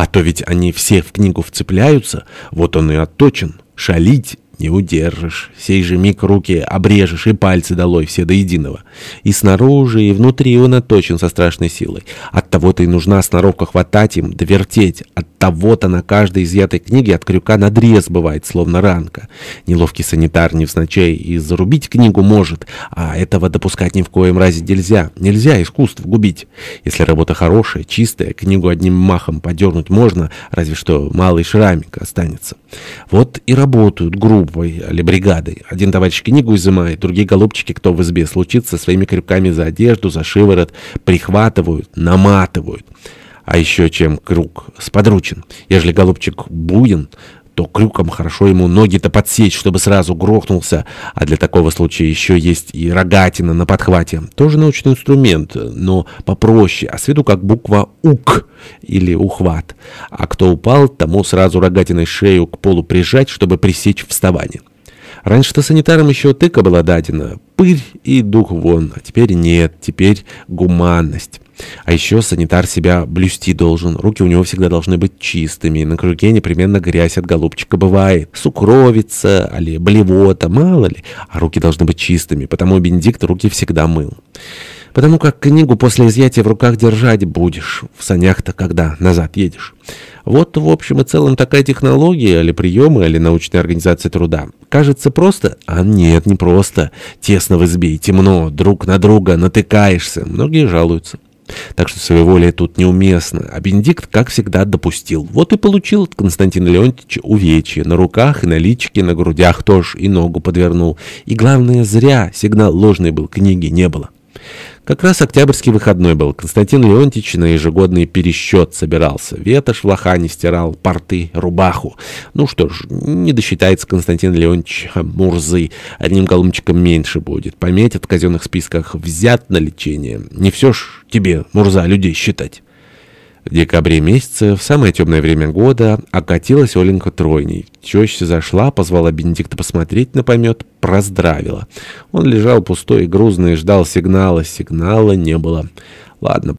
А то ведь они все в книгу вцепляются, вот он и отточен. Шалить не удержишь. Сей же миг руки обрежешь и пальцы долой все до единого. И снаружи, и внутри он отточен со страшной силой. От того-то и нужна сноровка хватать им, довертеть. От того-то на каждой изъятой книге от крюка надрез бывает, словно ранка. Неловкий санитар невзначай и зарубить книгу может, а этого допускать ни в коем разе нельзя. Нельзя искусство губить. Если работа хорошая, чистая, книгу одним махом подернуть можно, разве что малый шрамик останется. Вот и работают группой или бригадой. Один товарищ книгу изымает, другие голубчики, кто в избе случится, своими крюками за одежду, за шиворот, прихватывают, наматывают а еще чем крюк сподручен. Ежели голубчик буин, то крюком хорошо ему ноги-то подсечь, чтобы сразу грохнулся, а для такого случая еще есть и рогатина на подхвате. Тоже научный инструмент, но попроще, а с виду как буква «ук» или «ухват». А кто упал, тому сразу рогатиной шею к полу прижать, чтобы пресечь вставание. Раньше-то санитарам еще тыка была дадена, пырь и дух вон, а теперь нет, теперь гуманность. А еще санитар себя блюсти должен, руки у него всегда должны быть чистыми, на крюке непременно грязь от голубчика бывает, сукровица, али блевота, мало ли, а руки должны быть чистыми, потому Бенедикт руки всегда мыл. Потому как книгу после изъятия в руках держать будешь, в санях-то когда назад едешь. Вот, в общем и целом, такая технология, или приемы, или научная организация труда. Кажется просто, а нет, не просто. Тесно в избе, темно, друг на друга натыкаешься. Многие жалуются. Так что своеволие тут неуместно. А Бенедикт, как всегда, допустил. Вот и получил от Константина Леонтьевича увечья. На руках и на личике, на грудях тоже и ногу подвернул. И главное, зря сигнал ложный был, книги не было. Как раз октябрьский выходной был. Константин Леонтьевич на ежегодный пересчет собирался. Ветошь в лохане стирал, порты, рубаху. Ну что ж, не досчитается Константин Леонтьевич Мурзы. Одним голумчиком меньше будет. Пометят в казенных списках «взят на лечение». Не все ж тебе, Мурза, людей считать. В декабре месяце, в самое темное время года, окатилась Оленька тройней. Теща зашла, позвала Бенедикта посмотреть на помет, проздравила. Он лежал пустой и грузный, ждал сигнала. Сигнала не было. Ладно.